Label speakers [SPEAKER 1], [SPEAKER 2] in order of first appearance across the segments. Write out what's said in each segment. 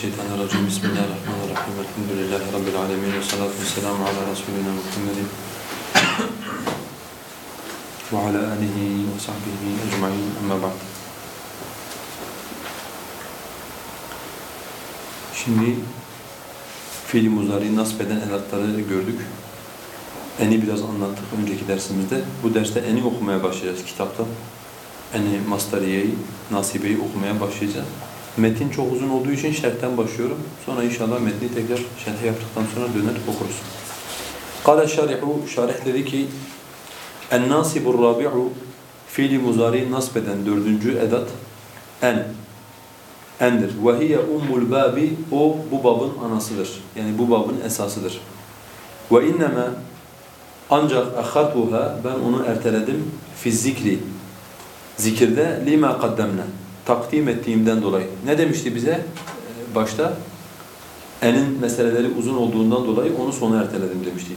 [SPEAKER 1] Şeytanirracim. Bismillahirrahmanirrahim. Elhamdülillahi Rabbil alemin. Ve salatu ve selamu ala Resulina Muhammedin. Ve ala alihi ve sahbihi ecma'in. Amma ba'd. Şimdi fiil muzari nasp eden edatları gördük. Eni biraz anlattık önceki dersimizde. Bu derste eni okumaya başlayacağız kitapta. Eni, Mastariye'yi, Nasibe'yi okumaya başlayacağız. Metin çok uzun olduğu için şerhten başlıyorum. Sonra inşallah metni tekrar şerh yaptıktan sonra döner okuruz. Kale şarihu, şarih dedi ki En-nasibu rabi'u fiili muzari nasb eden dördüncü edat en endir. Ve hiye ummul babi o bu babın anasıdır. Yani bu babın esasıdır. Ve innema ancak ahatuha ben onu erteledim fi zikri zikirde lima kaddemna takdim ettiğimden dolayı. Ne demişti bize ee, başta? Enin meseleleri uzun olduğundan dolayı onu sona erteledim demişti.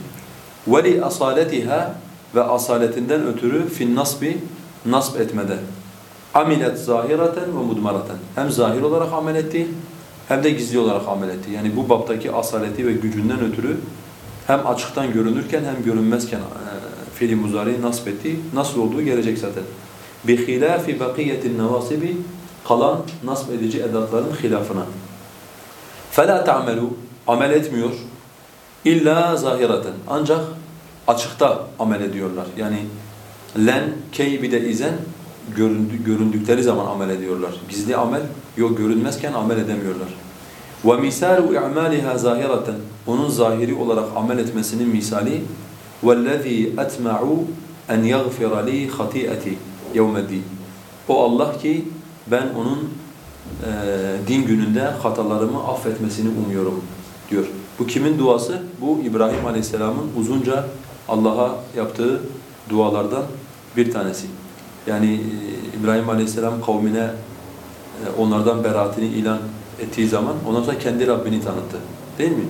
[SPEAKER 1] Veli asaletiha ve asaletinden ötürü fin nasbi nasb etmede. Amilet zahiraten ve mudmaraten. Hem zahir olarak amel etti hem de gizli olarak amel etti. Yani bu baptaki asaleti ve gücünden ötürü hem açıktan görünürken hem görünmezken e, fiili muzariyi nasb etti. Nasıl olduğu gelecek zaten. بِخِلَافِ بَقِيَّةِ النَّوَاسِبِ Kalan nasb edici edatların hilafına. فَلَا تَعْمَلُوا Amel etmiyor. İlla zahiraten. Ancak açıkta amel ediyorlar. Yani len, key bir de izen göründü, göründükleri zaman amel ediyorlar. Gizli amel yok görünmezken amel edemiyorlar. وَمِثَالُ اِعْمَالِهَا zahiraten. Onun zahiri olarak amel etmesinin misali وَالَّذ۪ي أَتْمَعُ اَنْ يَغْفِرَ لِي خَطِيئَتِي يَوْمَ الدِّينِ O Allah ki ben onun e, din gününde hatalarımı affetmesini umuyorum diyor. Bu kimin duası? Bu İbrahim Aleyhisselam'ın uzunca Allah'a yaptığı dualardan bir tanesi. Yani e, İbrahim Aleyhisselam kavmine e, onlardan beraatini ilan ettiği zaman ondan sonra kendi Rabbini tanıttı. Değil mi?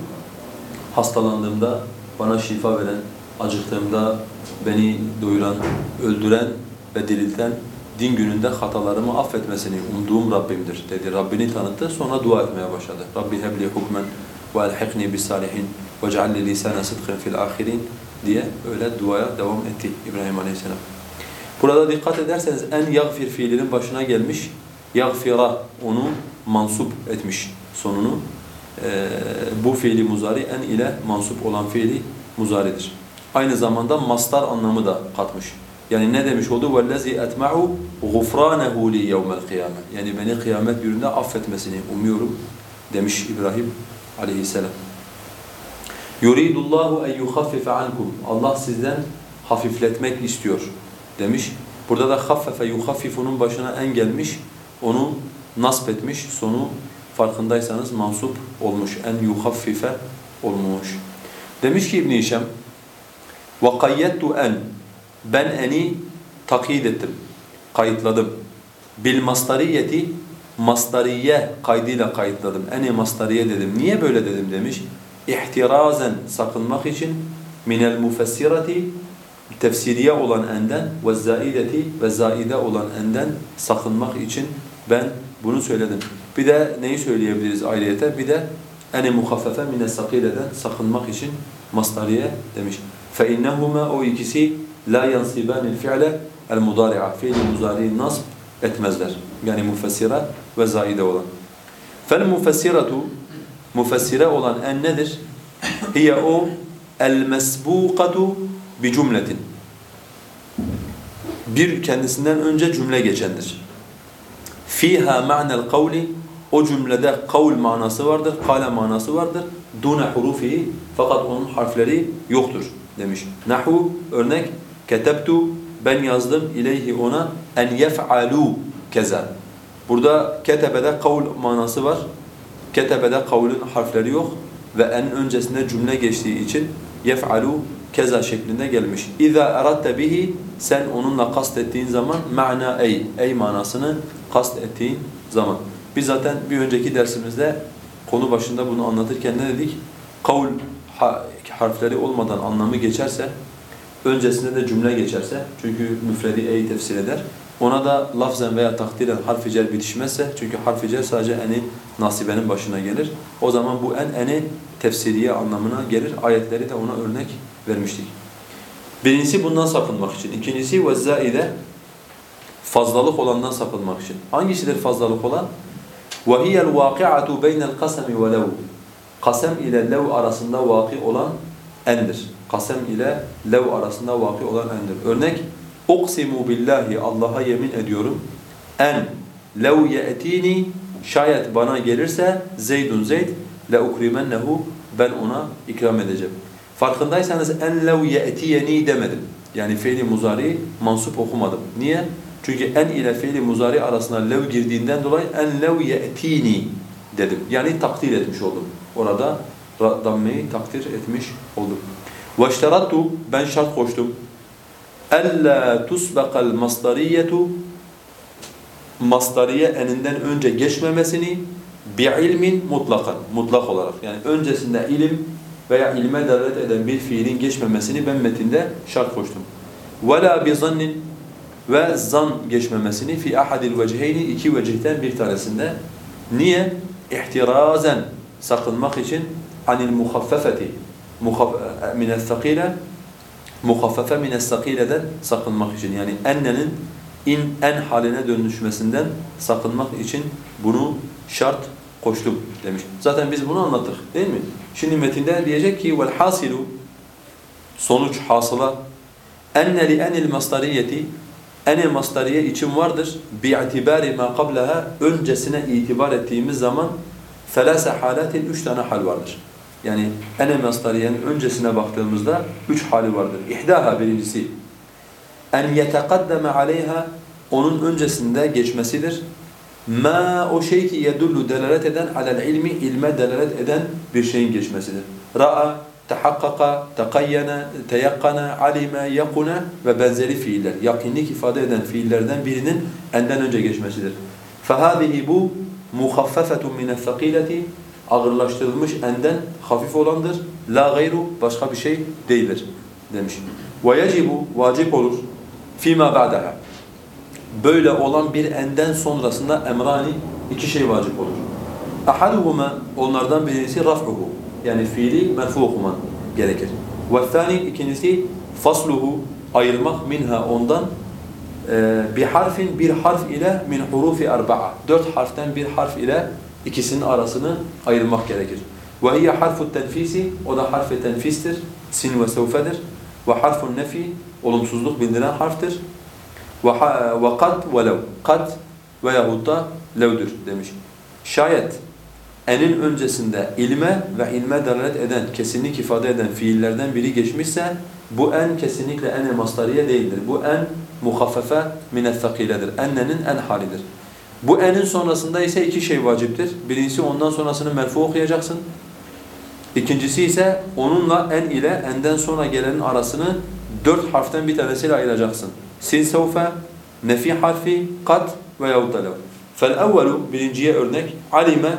[SPEAKER 1] Hastalandığımda bana şifa veren, acıktığımda beni doyuran, öldüren ve dirilten din gününde hatalarımı affetmesini umduğum Rabbimdir dedi. Rabbini tanıttı. Sonra dua etmeye başladı. Rabbi hebli hukmen ve elhikni bis salihin ve cealli lisane sıdkın fil ahirin diye öyle duaya devam etti İbrahim Aleyhisselam. Burada dikkat ederseniz en yagfir fiilinin başına gelmiş. Yagfira onu mansup etmiş sonunu. Ee, bu fiili muzari en ile mansup olan fiili muzaridir. Aynı zamanda mastar anlamı da katmış. Yani ne demiş oldu? وَالَّذِي أَتْمَعُ غُفْرَانَهُ لِي يَوْمَ الْقِيَامَةِ Yani beni kıyamet gününde affetmesini umuyorum demiş İbrahim aleyhisselam. يُرِيدُ اللّٰهُ اَنْ يُخَفِّفَ عَنْكُمْ Allah sizden hafifletmek istiyor demiş. Burada da خَفَّفَ يُخَفِّفُ'nun başına en gelmiş. Onu nasp etmiş. Sonu farkındaysanız mansup olmuş. En yuhaffife olmuş. Demiş ki İbn-i Hişam وَقَيَّدْتُ en ben eni takyid ettim, kayıtladım. Bil mastariyeti mastariye kaydıyla kayıtladım. Eni mastariye dedim. Niye böyle dedim demiş. İhtirazen sakınmak için minel mufessirati tefsiriye olan enden ve zaideti ve zaide olan enden sakınmak için ben bunu söyledim. Bir de neyi söyleyebiliriz ayrıyete? Bir de ene muhaffefe mine sakileden sakınmak için mastariye demiş. İnnehuma o ikisi la yansibanil fi'le el mudari'a fiil muzari nasb etmezler. Yani mufessira ve zaide olan. Fel mufessiratu mufessire olan en nedir? Hiye o el mesbuqatu bi cümletin. Bir kendisinden önce cümle geçendir. Fiha ma'nel kavli o cümlede kavl manası vardır, kale manası vardır. Dune hurufihi fakat onun harfleri yoktur demiş. Nahu örnek ketebtu ben yazdım ileyhi ona en yef'alu keza. Burada ketebede kavl manası var. Ketebede kavlin harfleri yok ve en öncesinde cümle geçtiği için yef'alu keza şeklinde gelmiş. İza aratta bihi sen onunla kast ettiğin zaman ma'na ey ey manasını kast ettiğin zaman. Biz zaten bir önceki dersimizde konu başında bunu anlatırken ne dedik? Kavl harfleri olmadan anlamı geçerse, öncesinde de cümle geçerse, çünkü müfredi ey tefsir eder, Ona da lafzen veya takdiren harf-i cer bitişmezse çünkü harf-i cer sadece eni nasibenin başına gelir. O zaman bu en eni tefsiriye anlamına gelir. Ayetleri de ona örnek vermiştik. Birincisi bundan sapınmak için. İkincisi ve fazlalık olandan sapınmak için. Hangisidir fazlalık olan? وَهِيَ الْوَاقِعَةُ بَيْنَ الْقَسَمِ وَلَوْ Kasem ile lev arasında vaki olan endir. kasem ile lev arasında vakı olan endir. Örnek Uksimu billahi Allah'a yemin ediyorum. En lev ye'tini şayet bana gelirse Zeydun Zeyd le ukrimennehu ben ona ikram edeceğim. Farkındaysanız en lev ye'tiyeni demedim. Yani fiili muzari mansup okumadım. Niye? Çünkü en ile fiili muzari arasında lev girdiğinden dolayı en lev ye'tini dedim. Yani takdir etmiş oldum. Orada dammeyi takdir etmiş oldum. وَاشْتَرَطُ Ben şart koştum. اَلَّا تُسْبَقَ الْمَصْدَرِيَّةُ Masdariye eninden önce geçmemesini ilmin mutlakan, mutlak olarak. Yani öncesinde ilim veya ilme delalet eden bir fiilin geçmemesini ben metinde şart koştum. وَلَا بِظَنِّ Ve zan geçmemesini fi ahadil vecheyni iki vecihten bir tanesinde. Niye? İhtirazen sakınmak için anil muhaffefeti minel sakile muhaffefe minel sakileden sakınmak için yani ennenin in en haline dönüşmesinden sakınmak için bunu şart koştum demiş. Zaten biz bunu anlattık değil mi? Şimdi metinde diyecek ki vel hasilu sonuç hasıla enne li enil masdariyeti ene masdariye için vardır bi'itibari ma qablaha öncesine itibar ettiğimiz zaman felase halatin üç tane hal vardır Yani ene masdariyenin öncesine baktığımızda üç hali vardır. İhdaha birincisi en yetekaddeme aleyha onun öncesinde geçmesidir. Ma o şey ki yedullu delalet eden alel ilmi ilme delalet eden bir şeyin geçmesidir. Ra'a, tahakkaka, tekayyene, teyakkana, alime, yakuna ve benzeri fiiller. Yakinlik ifade eden fiillerden birinin enden önce geçmesidir. فَهَذِهِ bu muhaffefetun mine's-sakileti ağırlaştırılmış enden hafif olandır. La gayru başka bir şey değildir demiş. Ve yecibu vacip olur fîmâ ba'daha. Böyle olan bir enden sonrasında emrani iki şey vacip olur. Ahaduhuma onlardan birisi raf'uhu yani fiili merfu okuman gerekir. Ve thani ikincisi fasluhu ayırmak minha ondan bir harfin bir harf ile min hurufi arba'a. Dört harften bir harf ile ikisinin arasını ayırmak gerekir. Ve hiye harfu tenfisi, o da harf tenfistir. Sin ve sevfedir. Ve harfun nefi, olumsuzluk bildiren harftir. Ve ve kad ve lev. Kad veyahut da levdür demiş. Şayet enin öncesinde ilme ve ilme delalet eden, kesinlik ifade eden fiillerden biri geçmişse bu en kesinlikle en masdariye değildir. Bu en muhaffefe mine's-sakiledir. Ennenin en halidir. Bu enin sonrasında ise iki şey vaciptir. Birincisi ondan sonrasını merfu okuyacaksın. İkincisi ise onunla en ile enden sonra gelenin arasını dört harften bir tanesiyle ayıracaksın. Sin sevfe, nefi harfi, kat ve yahut da lev. فَالْاَوَّلُ Birinciye örnek. Alime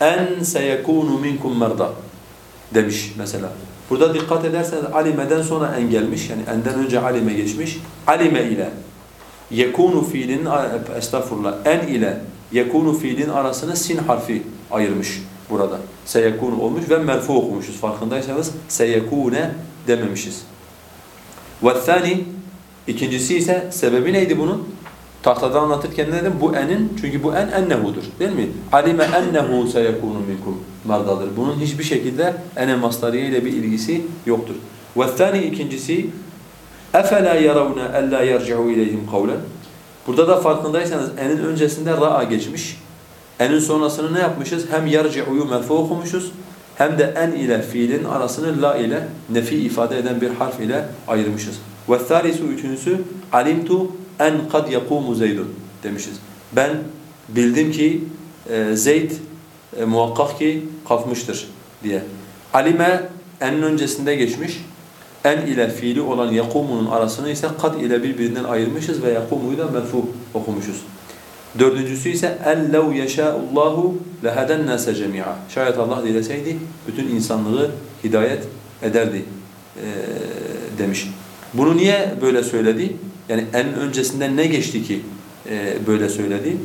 [SPEAKER 1] en seyekunu minkum merda demiş mesela. Burada dikkat ederseniz alimeden sonra en gelmiş. Yani enden önce alime geçmiş. Alime ile yekunu fiilinin estağfurullah en ile yekunu fiilin arasını sin harfi ayırmış burada. Seyekun olmuş ve merfu okumuşuz. Farkındaysanız seyekune dememişiz. Ve thani ikincisi ise sebebi neydi bunun? Tahtada anlatırken ne dedim? Bu enin çünkü bu en ennehudur. Değil mi? Alime ennehu seyekunu minkum mardadır. Bunun hiçbir şekilde ene mastariye ile bir ilgisi yoktur. Ve thani ikincisi اَفَلَا يَرَوْنَ اَلَّا يَرْجِعُوا اِلَيْهِمْ قَوْلًا Burada da farkındaysanız enin öncesinde ra'a geçmiş. Enin sonrasını ne yapmışız? Hem yarci'uyu merfu okumuşuz hem de en ile fiilin arasını la ile nefi ifade eden bir harf ile ayırmışız. وَالثَّالِسُ üçüncüsü alimtu en kad yakumu zeydun demişiz. Ben bildim ki e, Zeyd e, muhakkak ki kalkmıştır diye. Alime en öncesinde geçmiş en ile fiili olan yakumunun arasını ise kad ile birbirinden ayırmışız ve yakumuyu da merfu okumuşuz. Dördüncüsü ise en lev yeşâullâhu leheden nâse cemî'a. Şayet Allah dileseydi bütün insanlığı hidayet ederdi e, demiş. Bunu niye böyle söyledi? Yani en öncesinde ne geçti ki e, böyle söyledi?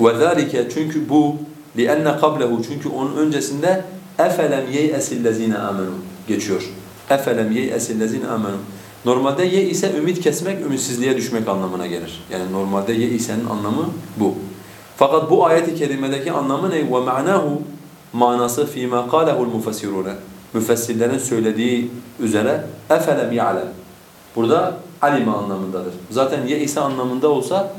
[SPEAKER 1] وَذَٰلِكَ Çünkü bu لِأَنَّ قَبْلَهُ Çünkü onun öncesinde اَفَلَمْ يَيْأَسِ الَّذ۪ينَ آمَنُوا geçiyor. اَفَلَمْ يَيْأَسِ الَّذ۪ينَ آمَنُوا Normalde ye ise ümit kesmek, ümitsizliğe düşmek anlamına gelir. Yani normalde ye ise'nin anlamı bu. Fakat bu ayet-i kerimedeki anlamı ne? وَمَعْنَاهُ Manası فِيمَا قَالَهُ الْمُفَسِّرُونَ Müfessirlerin söylediği üzere اَفَلَمْ يَعْلَمْ Burada alime anlamındadır. Zaten ye ise anlamında olsa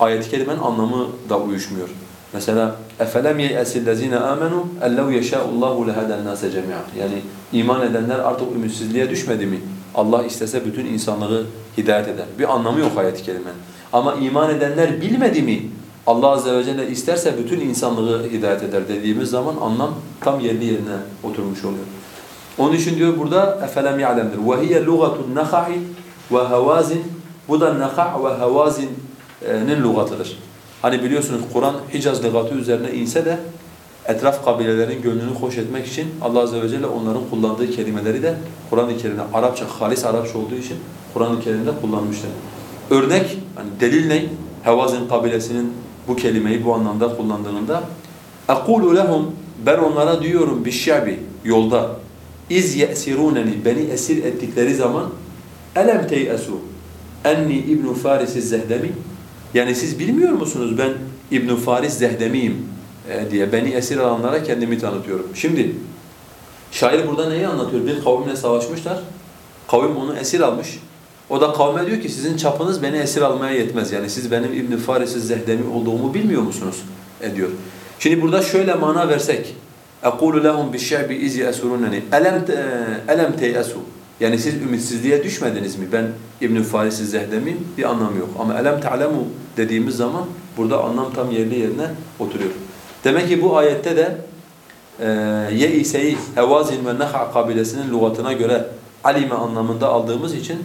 [SPEAKER 1] ayet-i kerimenin anlamı da uyuşmuyor. Mesela اَفَلَمْ يَيْأَسِ الَّذ۪ينَ آمَنُوا اَلَّوْ يَشَاءُ اللّٰهُ لَهَدَى النَّاسَ جَمِيعًا Yani iman edenler artık ümitsizliğe düşmedi mi? Allah istese bütün insanlığı hidayet eder. Bir anlamı yok ayet-i kerimenin. Ama iman edenler bilmedi mi? Allah azze ve celle isterse bütün insanlığı hidayet eder dediğimiz zaman anlam tam yerli yerine oturmuş oluyor. Onun için diyor burada efelem ya'lemdir. Ve hiye lugatun nakha'i ve havazin. Bu da nakha' ve havazin'in lugatıdır. Hani biliyorsunuz Kur'an Hicaz lügatı üzerine inse de etraf kabilelerin gönlünü hoş etmek için Allah azze ve celle onların kullandığı kelimeleri de Kur'an-ı Kerim'de Arapça, halis Arapça olduğu için Kur'an-ı Kerim'de kullanmışlar. Örnek, hani delil ne? Hevazin kabilesinin bu kelimeyi bu anlamda kullandığında اَقُولُ لَهُمْ Ben onlara diyorum بِالشَّعْبِ Yolda iz ye'siruneni beni esir ettikleri zaman elem teyesu enni İbn Faris Zehdemi yani siz bilmiyor musunuz ben İbn Faris Zehdemiyim e, diye beni esir alanlara kendimi tanıtıyorum. Şimdi şair burada neyi anlatıyor? Bir kavimle savaşmışlar. Kavim onu esir almış. O da kavme diyor ki sizin çapınız beni esir almaya yetmez. Yani siz benim İbn Faris Zehdemi olduğumu bilmiyor musunuz? E diyor. Şimdi burada şöyle mana versek اَقُولُ لَهُمْ بِالشَّعْبِ اِذْ يَأْسُرُونَنِي اَلَمْ elem teyasu yani siz ümitsizliğe düşmediniz mi? Ben İbn-i Faris-i Zehdemiyim bir anlamı yok. Ama elem te'lemu dediğimiz zaman burada anlam tam yerli yerine oturuyor. Demek ki bu ayette de e, Ye'ise'yi Hevazin ve Neha kabilesinin lügatına göre alime anlamında aldığımız için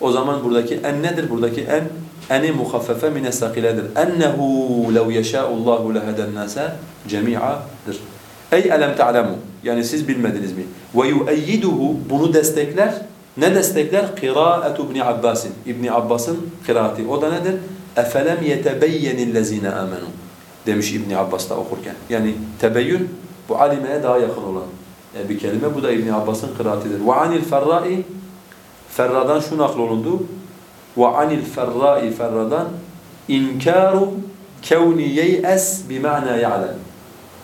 [SPEAKER 1] o zaman buradaki en nedir? Buradaki en eni muhaffefe mine sakiledir. Ennehu lev yeşâ'ullahu leheden nâse cemi'adır. Ey elem ta'lemu. Yani siz bilmediniz mi? Ve yu'eyyiduhu bunu destekler. Ne destekler? Kıra'etu İbn Abbas'in. İbn Abbas'ın kıraati. O da nedir? Efelem yetebeyyenillezine amenu. Demiş İbn Abbas da okurken. Yani tebeyyün bu alimeye daha yakın olan bir kelime. Bu da İbn Abbas'ın kıraatidir. Ve anil ferra'i Ferra'dan şu naklolundu. Ve anil ferra'i ferradan inkaru kevni yey'es bima'na ya'lem.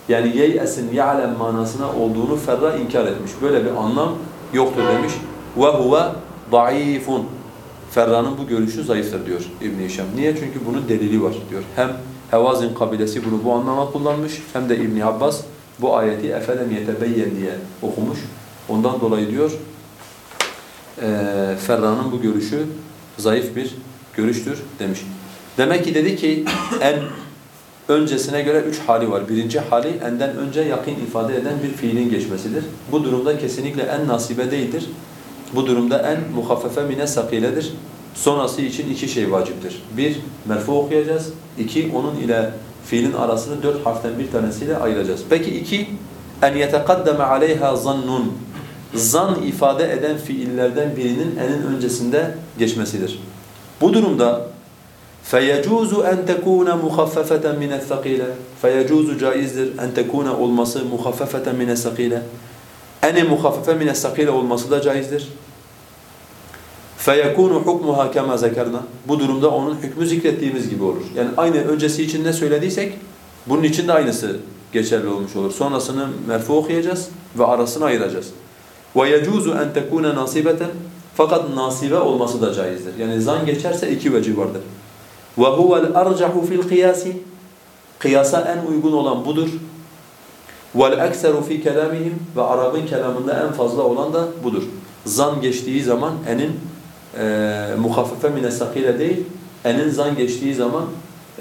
[SPEAKER 1] Yani yey'esin ya'lem manasına olduğunu Ferra inkar etmiş. Böyle bir anlam yoktur demiş. Ve huve da'ifun. Ferra'nın bu görüşü zayıftır diyor İbn Hişam. Niye? Çünkü bunun delili var diyor. Hem Hevazin kabilesi bunu bu anlama kullanmış hem de İbn Abbas bu ayeti efelem yetebeyyen diye okumuş. Ondan dolayı diyor e, Ferra'nın bu görüşü zayıf bir görüştür demiş. Demek ki dedi ki en öncesine göre üç hali var. Birinci hali enden önce yakın ifade eden bir fiilin geçmesidir. Bu durumda kesinlikle en nasibe değildir. Bu durumda en muhaffefe mine sakiledir. Sonrası için iki şey vaciptir. Bir, merfu okuyacağız. İki, onun ile fiilin arasını dört harften bir tanesiyle ayıracağız. Peki iki, en yetekaddeme aleyha zannun. Zan ifade eden fiillerden birinin enin öncesinde geçmesidir. Bu durumda فَيَجُوزُ أَنْ تَكُونَ مُخَفَّفَةً مِنَ الثَّقِيلَ Feyecuzu caizdir en tekune olması muhaffefeten mine sakile. Ene muhaffefe mine sakile olması da caizdir. Feyekunu hukmuha kema zekerna. Bu durumda onun hükmü zikrettiğimiz gibi olur. Yani aynı öncesi için ne söylediysek bunun için de aynısı geçerli olmuş olur. Sonrasını merfu okuyacağız ve arasını ayıracağız. Ve yecuzu en tekune nasibeten fakat nasibe olması da caizdir. Yani zan geçerse iki vecih vardır. Ve huvel arcahu fil kıyasi Kıyasa en uygun olan budur. Vel ekseru fi kelamihim ve Arap'ın kelamında en fazla olan da budur. Zan geçtiği zaman enin e, muhaffife mine sakile değil, enin zan geçtiği zaman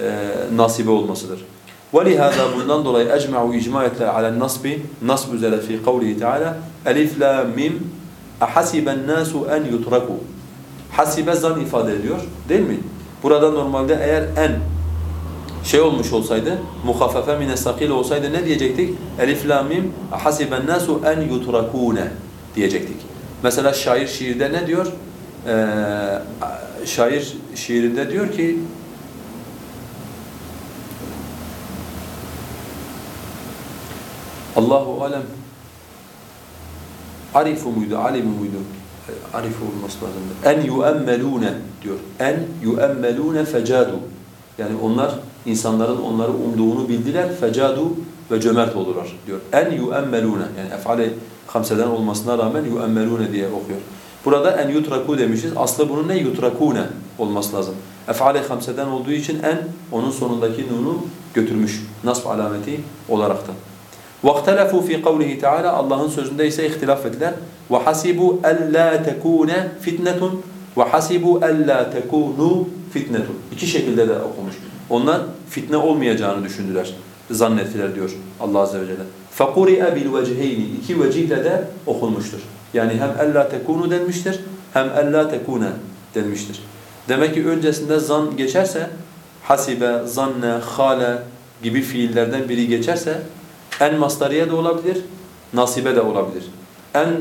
[SPEAKER 1] e, nasibe olmasıdır. وَلِهَذَا bundan dolayı اَجْمَعُوا اِجْمَا etler عَلَى النَّصْبِ Nasb üzere fi kavlihi Teala Elif la mim اَحَسِبَ النَّاسُ اَنْ يُتْرَكُوا Hasibe zan ifade ediyor değil mi? Burada normalde eğer en şey olmuş olsaydı, muhaffafe mine sakil olsaydı ne diyecektik? Elif lam mim hasiben nasu en yutrakune diyecektik. Mesela şair şiirde ne diyor? Ee, şair şiirinde diyor ki Allahu alem arifu muydu, alimu muydu? Arifu olması lazım. En yuemmelune diyor. En yuemmelune fecadu. Yani onlar insanların onları umduğunu bildiler. Fecadu ve cömert olurlar diyor. En yuemmelune yani ef'ale hamseden olmasına rağmen yuemmelune diye okuyor. Burada en yutraku demişiz. Aslı bunun ne? Yutrakune olması lazım. Ef'ale hamseden olduğu için en onun sonundaki nunu götürmüş. Nasb alameti olaraktan. وَاخْتَلَفُوا فِي قَوْلِهِ Teala Allah'ın sözünde ise ihtilaf ettiler. وَحَسِبُوا أَلَّا تَكُونَ فِتْنَةٌ وَحَسِبُوا أَلَّا تَكُونُوا فِتْنَةٌ İki şekilde de okumuş. Onlar fitne olmayacağını düşündüler, zannettiler diyor Allah Azze ve Celle. فَقُرِئَ بِالْوَجْهَيْنِ İki vecihle de okunmuştur. Yani hem أَلَّا تَكُونُ denmiştir, hem أَلَّا تَكُونَ denmiştir. Demek ki öncesinde zan geçerse, hasibe, zanne, hale gibi fiillerden biri geçerse en masdariye de olabilir, nasibe de olabilir. En e,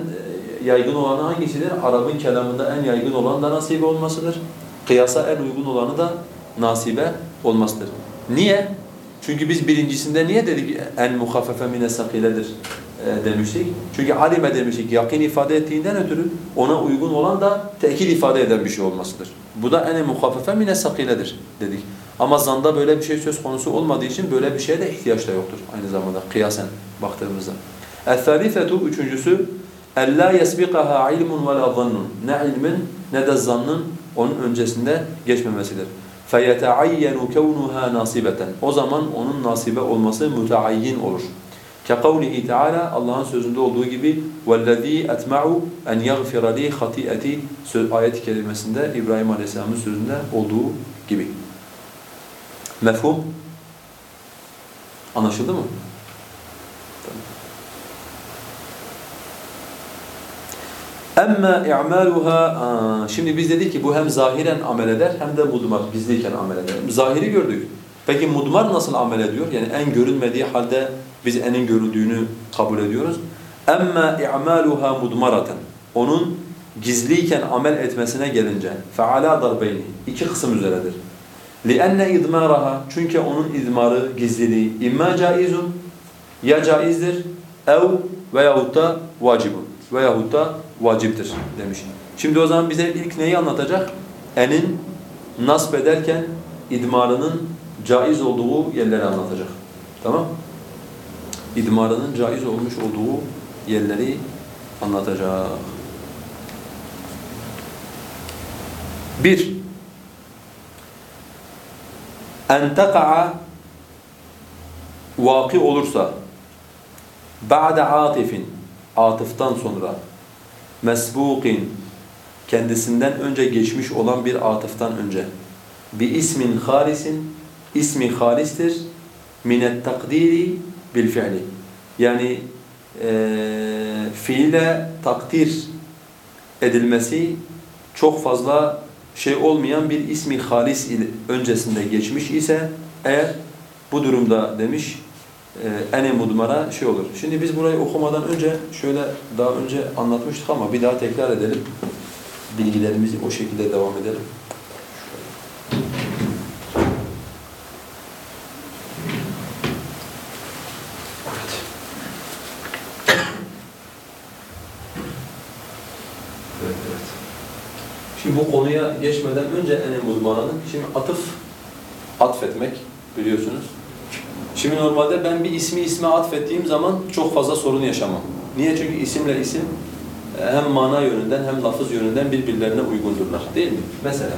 [SPEAKER 1] yaygın olanı hangisidir? Arap'ın kelamında en yaygın olan da nasibe olmasıdır. Kıyasa en uygun olanı da nasibe olmasıdır. Niye? Çünkü biz birincisinde niye dedik en muhaffefe mine sakiledir e, demiştik? Çünkü alime demiştik yakin ifade ettiğinden ötürü ona uygun olan da tekil ifade eden bir şey olmasıdır. Bu da en muhaffefe mine sakiledir dedik. Ama zanda böyle bir şey söz konusu olmadığı için böyle bir şeye de ihtiyaç da yoktur aynı zamanda kıyasen baktığımızda. El-thâlifetu üçüncüsü اَلَّا يَسْبِقَهَا عِلْمٌ وَلَا ظَنٌ Ne ilmin ne de zannın onun öncesinde geçmemesidir. فَيَتَعَيَّنُ كَوْنُهَا نَاصِبَةً O zaman onun nasibe olması müteayyin olur. كَقَوْلِهِ Teala Allah'ın sözünde olduğu gibi وَالَّذ۪ي أَتْمَعُ اَنْ يَغْفِرَ لِي خَطِئَتِي ayet-i kerimesinde İbrahim Aleyhisselam'ın sözünde olduğu gibi. Mefhum? Anlaşıldı mı? Emme i'maluha şimdi biz dedik ki bu hem zahiren amel eder hem de mudmar gizliyken amel eder. Zahiri gördük. Peki mudmar nasıl amel ediyor? Yani en görünmediği halde biz enin görüldüğünü kabul ediyoruz. Emme i'maluha mudmaraten. Onun gizliyken amel etmesine gelince feala darbeyni iki kısım üzeredir. لِأَنَّ اِذْمَارَهَا Çünkü onun izmarı, gizliliği imma caizun ya caizdir ev veyahut da vacibun veyahut da vaciptir demiş. Şimdi o zaman bize ilk neyi anlatacak? Enin nasp ederken idmarının caiz olduğu yerleri anlatacak. Tamam? İdmarının caiz olmuş olduğu yerleri anlatacak. Bir, teka'a vaki olursa ba'de atifin atıftan sonra mesbukin kendisinden önce geçmiş olan bir atıftan önce bir ismin halisin ismi halistir minet takdiri bil fiili yani e, fiile takdir edilmesi çok fazla şey olmayan bir ismi halis öncesinde geçmiş ise eğer bu durumda demiş e, ene mudmara şey olur. Şimdi biz burayı okumadan önce şöyle daha önce anlatmıştık ama bir daha tekrar edelim. Bilgilerimizi o şekilde devam edelim. Şimdi bu konuya geçmeden önce en mudmaranın şimdi atıf atfetmek biliyorsunuz. Şimdi normalde ben bir ismi isme atfettiğim zaman çok fazla sorun yaşamam. Niye? Çünkü isimle isim e, hem mana yönünden hem lafız yönünden birbirlerine uygundurlar. Değil mi? Mesela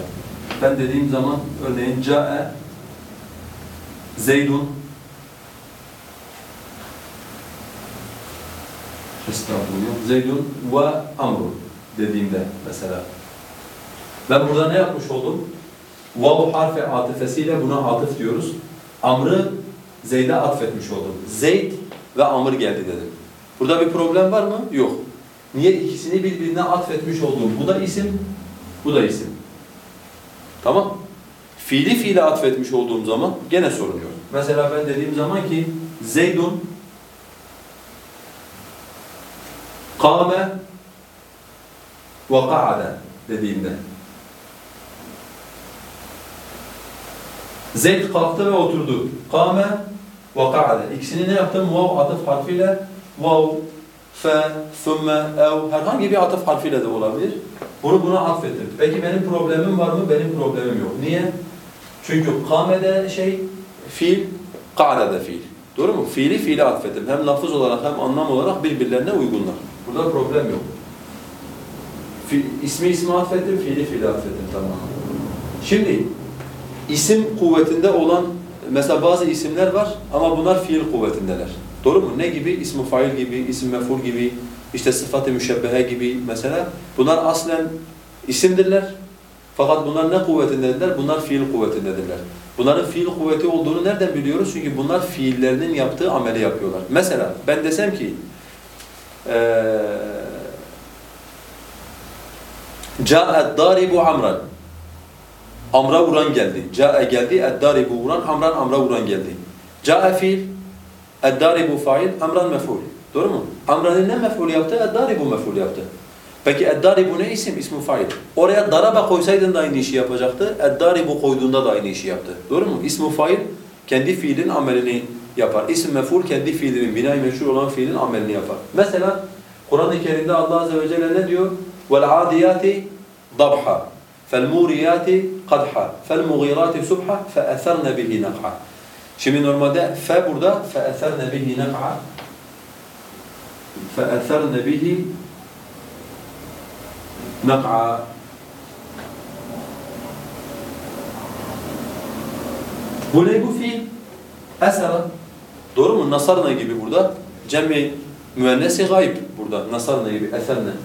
[SPEAKER 1] ben dediğim zaman örneğin ca'e Zeydun Estağfurullah. Zeydun ve Amrun dediğimde mesela ben burada ne yapmış oldum? Vav harfi atıfesiyle buna atıf diyoruz. Amr'ı Zeyd'e atfetmiş oldum. Zeyd ve Amr geldi dedim. Burada bir problem var mı? Yok. Niye ikisini birbirine atfetmiş oldum? Bu da isim, bu da isim. Tamam. Fiili fiile atfetmiş olduğum zaman gene sorun yok. Mesela ben dediğim zaman ki Zeydun kâme ve ka'ade dediğinde. Zeyd kalktı ve oturdu. Kâme ve ka'de. İkisini ne yaptım? Vav atıf harfiyle vav, fe, thumme, ev herhangi bir atıf harfiyle de olabilir. Bunu buna atfettim. Peki benim problemim var mı? Benim problemim yok. Niye? Çünkü kâmede şey fiil, ka'de fiil. Doğru mu? Fiili fiile atfettim. Hem lafız olarak hem anlam olarak birbirlerine uygunlar. Burada problem yok. Fi, ismi ismi atfettim, fiili fiile atfettim. Tamam. Şimdi isim kuvvetinde olan mesela bazı isimler var ama bunlar fiil kuvvetindeler. Doğru mu? Ne gibi? İsmi fail gibi, isim mef'ul gibi, işte sıfat-ı müşebbehe gibi mesela. Bunlar aslen isimdirler. Fakat bunlar ne kuvvetindedirler? Bunlar fiil kuvvetindedirler. Bunların fiil kuvveti olduğunu nereden biliyoruz? Çünkü bunlar fiillerinin yaptığı ameli yapıyorlar. Mesela ben desem ki eee Câ'ed dâribu amran. Amra vuran geldi. Câ'e geldi, eddâribu vuran, amran amra vuran geldi. Câ'e fiil, eddâribu fail, amran mef'ul. Doğru mu? Amranın ne mef'ul yaptı? Eddâribu mef'ul yaptı. Peki eddâribu ne isim? İsmi fail. Oraya daraba koysaydın da aynı işi yapacaktı. Eddâribu koyduğunda da aynı işi yaptı. Doğru mu? İsmi fail kendi fiilin amelini yapar. İsim mef'ul kendi fiilinin, bina-i meşhur olan fiilin amelini yapar. Mesela Kur'an-ı Kerim'de Allah Azze ve Celle ne diyor? وَالْعَادِيَاتِ ضَبْحًا فالموريات قدحا فالمغيرات سبحا فأثرنا به نقعا. شمي نورمادا فابردا فأثرنا به نقعا. فأثرنا به نقعا. هنا يقول في أثر دور من نصرنا جيبي بردا جمع مؤنث غايب بردا نصرنا جيبي أثرنا.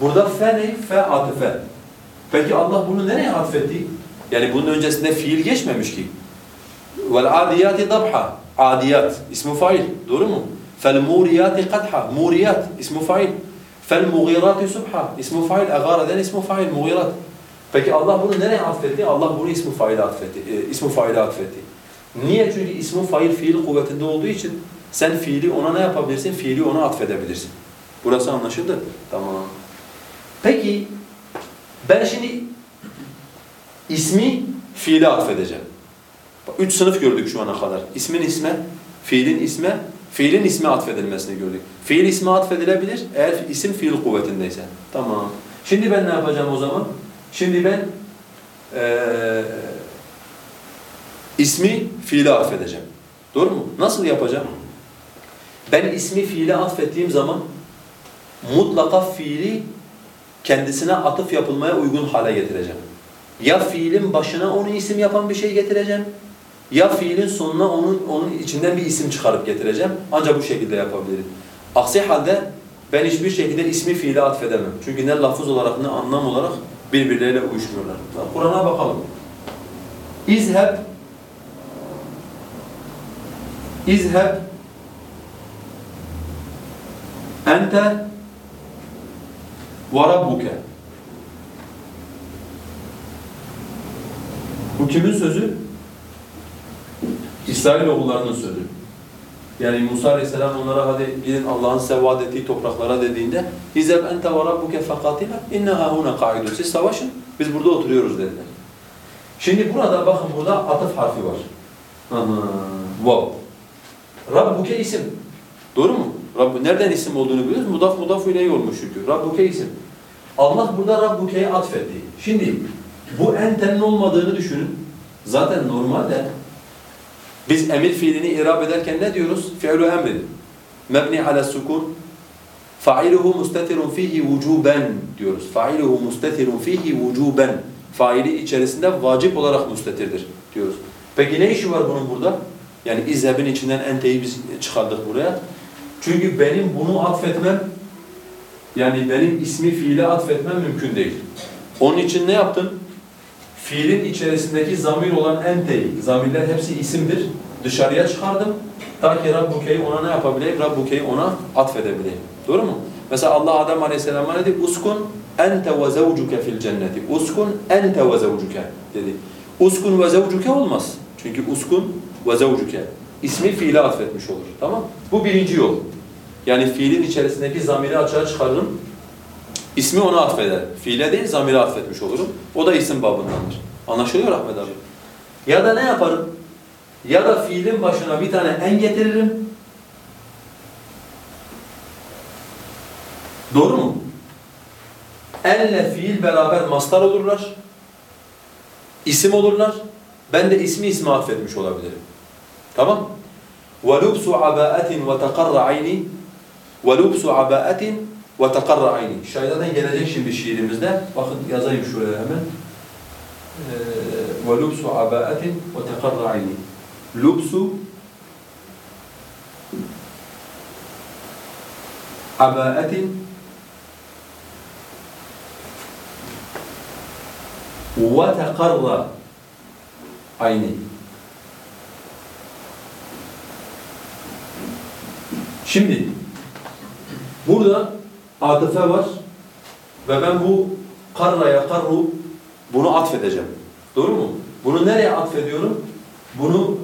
[SPEAKER 1] بردا فاني فعاطفة Peki Allah bunu nereye atfetti? Yani bunun öncesinde fiil geçmemiş ki. Adiyati dabha. Adiyat. ismi fail. Doğru mu? Muriyati kadha. Muriyat. ismi fail. Mugirati subha. ismi fail. Egareden ismi fail. Mugirat. Peki Allah bunu nereye atfetti? Allah bunu ismi faile atfetti. E, ismi faile atfetti. Niye? Çünkü ismi fail fiil kuvvetinde olduğu için sen fiili ona ne yapabilirsin? Fiili ona atfedebilirsin. Burası anlaşıldı? Tamam. Peki ben şimdi ismi fiile atfedeceğim. Bak, Üç sınıf gördük şu ana kadar. İsmin isme, fiilin isme, fiilin isme atfedilmesini gördük. Fiil isme atfedilebilir eğer isim fiil kuvvetindeyse. Tamam. Şimdi ben ne yapacağım o zaman? Şimdi ben eee ismi fiile atfedeceğim. Doğru mu? Nasıl yapacağım? Ben ismi fiile atfettiğim zaman mutlaka fiili kendisine atıf yapılmaya uygun hale getireceğim. Ya fiilin başına onu isim yapan bir şey getireceğim ya fiilin sonuna onun onun içinden bir isim çıkarıp getireceğim. Ancak bu şekilde yapabilirim. Aksi halde ben hiçbir şekilde ismi fiile atfedemem. Çünkü ne lafız olarak ne anlam olarak birbirleriyle uyuşmuyorlar. Kur'an'a bakalım. İzheb İzheb ente rabbuke. Bu kimin sözü? İsrail oğullarının sözü. Yani Musa Aleyhisselam onlara hadi gidin Allah'ın sevvat ettiği topraklara dediğinde ente ve rabbuke fekatila inna hahuna kaidun. Siz savaşın, biz burada oturuyoruz dediler. Şimdi burada bakın burada atıf harfi var. Aha, wow. Rabbuke isim. Doğru mu? Rabbu nereden isim olduğunu biliyoruz. Mudaf mudaf ileyhi olmuş çünkü. Rabbuke isim. Allah burada Rabbuke'ye atfetti. Şimdi bu entenin olmadığını düşünün. Zaten normalde biz emir fiilini irab ederken ne diyoruz? Fi'lu emrin. Mebni ala sukun. Fa'iluhu mustatirun fihi vucuben diyoruz. Fa'iluhu mustatirun fihi vucuben. Faili içerisinde vacip olarak mustatirdir diyoruz. Peki ne işi var bunun burada? Yani izhebin içinden enteyi biz çıkardık buraya. Çünkü benim bunu atfetmem, yani benim ismi fiile atfetmem mümkün değil. Onun için ne yaptım? Fiilin içerisindeki zamir olan enteyi, zamirler hepsi isimdir. Dışarıya çıkardım. Ta ki Rabbuke'yi ona ne yapabileyim? Rabbuke'yi ona atfedebileyim. Doğru mu? Mesela Allah Adem Aleyhisselam'a ne dedi? Uskun ente ve zevcuke fil cenneti. Uskun ente ve zevcuke dedi. Uskun ve zevcuke olmaz. Çünkü uskun ve zevcuke. İsmi fiile atfetmiş olur. Tamam Bu birinci yol. Yani fiilin içerisindeki zamiri açığa çıkarırım. İsmi ona atfeder. Fiile değil zamire atfetmiş olurum. O da isim babındandır. Anlaşılıyor Ahmet abi? Ya da ne yaparım? Ya da fiilin başına bir tane en getiririm. Doğru mu? Enle fiil beraber mastar olurlar. İsim olurlar. Ben de ismi isme atfetmiş olabilirim. Tamam? وَلُبْسُ عَبَاءَةٍ وَتَقَرَّ عَيْنِي وَلُبْسُ عَبَاءَةٍ وَتَقَرَّ عَيْنِي Şairden gelecek şimdi şiirimizde. Bakın yazayım şuraya hemen. وَلُبْسُ عَبَاءَةٍ وَتَقَرَّ عَيْنِي Lubsu عَبَاءَةٍ وَتَقَرَّ عَيْنِي Şimdi burada atıfe var ve ben bu karraya karru bunu atfedeceğim. Doğru mu? Bunu nereye atfediyorum? Bunu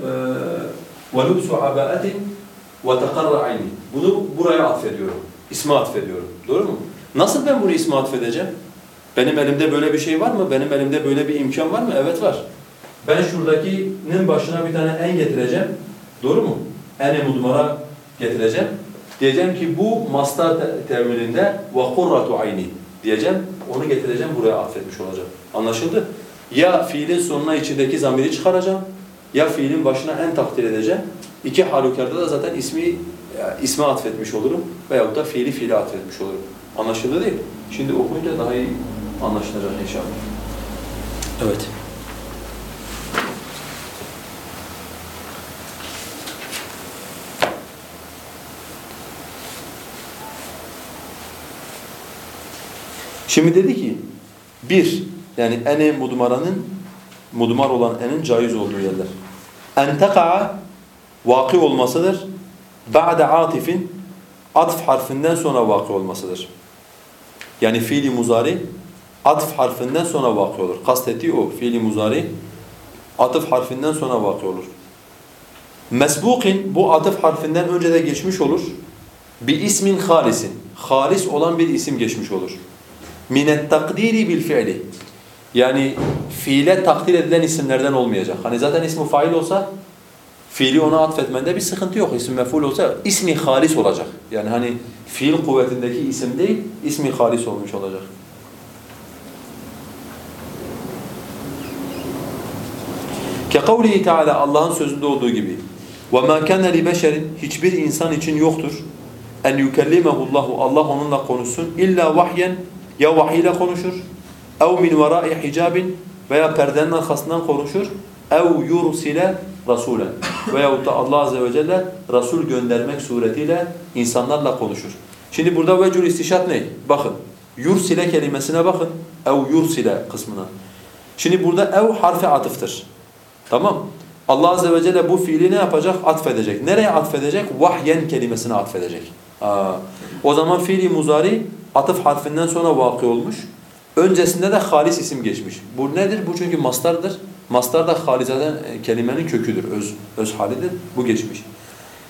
[SPEAKER 1] وَلُبْسُ عَبَاءَةٍ وَتَقَرَّ عَيْنِ Bunu buraya atfediyorum. İsme atfediyorum. Doğru mu? Nasıl ben bunu isme atfedeceğim? Benim elimde böyle bir şey var mı? Benim elimde böyle bir imkan var mı? Evet var. Ben şuradakinin başına bir tane en getireceğim. Doğru mu? En mudmara getireceğim. Diyeceğim ki bu mastar tevilinde ve kurratu diyeceğim. Onu getireceğim buraya affetmiş olacağım. Anlaşıldı? Ya fiilin sonuna içindeki zamiri çıkaracağım ya fiilin başına en takdir edeceğim. İki halükarda da zaten ismi isme atfetmiş olurum veyahut da fiili fiile atfetmiş olurum. Anlaşıldı değil mi? Şimdi okuyunca daha iyi anlaşılacak inşallah. Evet. Şimdi dedi ki bir yani ene mudmaranın mudmar olan enin caiz olduğu yerler. En teka'a vaki olmasıdır. Ba'de atifin atf harfinden sonra vaki olmasıdır. Yani fiili muzari atf harfinden sonra vaki olur. Kastettiği o fiili muzari atıf harfinden sonra vaki olur. Mesbukin bu atıf harfinden önce de geçmiş olur. Bir ismin halisin. Halis olan bir isim geçmiş olur. Minet takdiri bil fiili. Yani fiile takdir edilen isimlerden olmayacak. Hani zaten ismi fail olsa fiili ona atfetmende bir sıkıntı yok. İsim mef'ul olsa ismi halis olacak. Yani hani fiil kuvvetindeki isim değil, ismi halis olmuş olacak. كَقَوْلِهِ Teala Allah'ın sözünde olduğu gibi وَمَا كَانَ لِبَشَرٍ Hiçbir insan için yoktur. En yukellimehu'llahu Allah onunla konuşsun. İlla vahyen ya vahiy ile konuşur ev min verai hicabin veya perdenin arkasından konuşur ev yursile rasulen veyahut da Allah azze ve celle rasul göndermek suretiyle insanlarla konuşur. Şimdi burada vecül istişat ne? Bakın. Yursile kelimesine bakın. Ev yursile kısmına. Şimdi burada ev harfi atıftır. Tamam. Allah azze ve celle bu fiili ne yapacak? Atfedecek. Nereye atfedecek? Vahyen kelimesine atfedecek. Aa. O zaman fiili muzari atıf harfinden sonra vakı olmuş. Öncesinde de halis isim geçmiş. Bu nedir? Bu çünkü mastardır. Mastar da halis zaten kelimenin köküdür, öz, öz halidir. Bu geçmiş.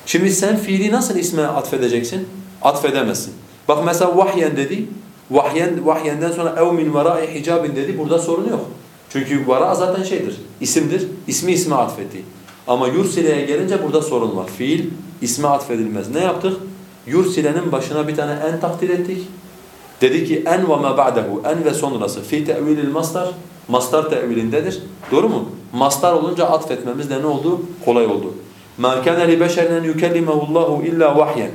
[SPEAKER 1] Şimdi sen fiili nasıl isme atfedeceksin? Atfedemezsin. Bak mesela vahyen dedi. Vahyen, vahyenden sonra ev min vera'i hicabin dedi. Burada sorun yok. Çünkü vara zaten şeydir, isimdir. İsmi isme atfetti. Ama yursile'ye gelince burada sorun var. Fiil isme atfedilmez. Ne yaptık? Yursile'nin başına bir tane en takdir ettik. Dedi ki en ve ma ba'dehu en ve sonrası fi tevilil mastar mastar tevilindedir. Doğru mu? Mastar olunca atfetmemiz de ne oldu? Kolay oldu. Ma kana li beşerin en yukellimehu Allahu illa vahyen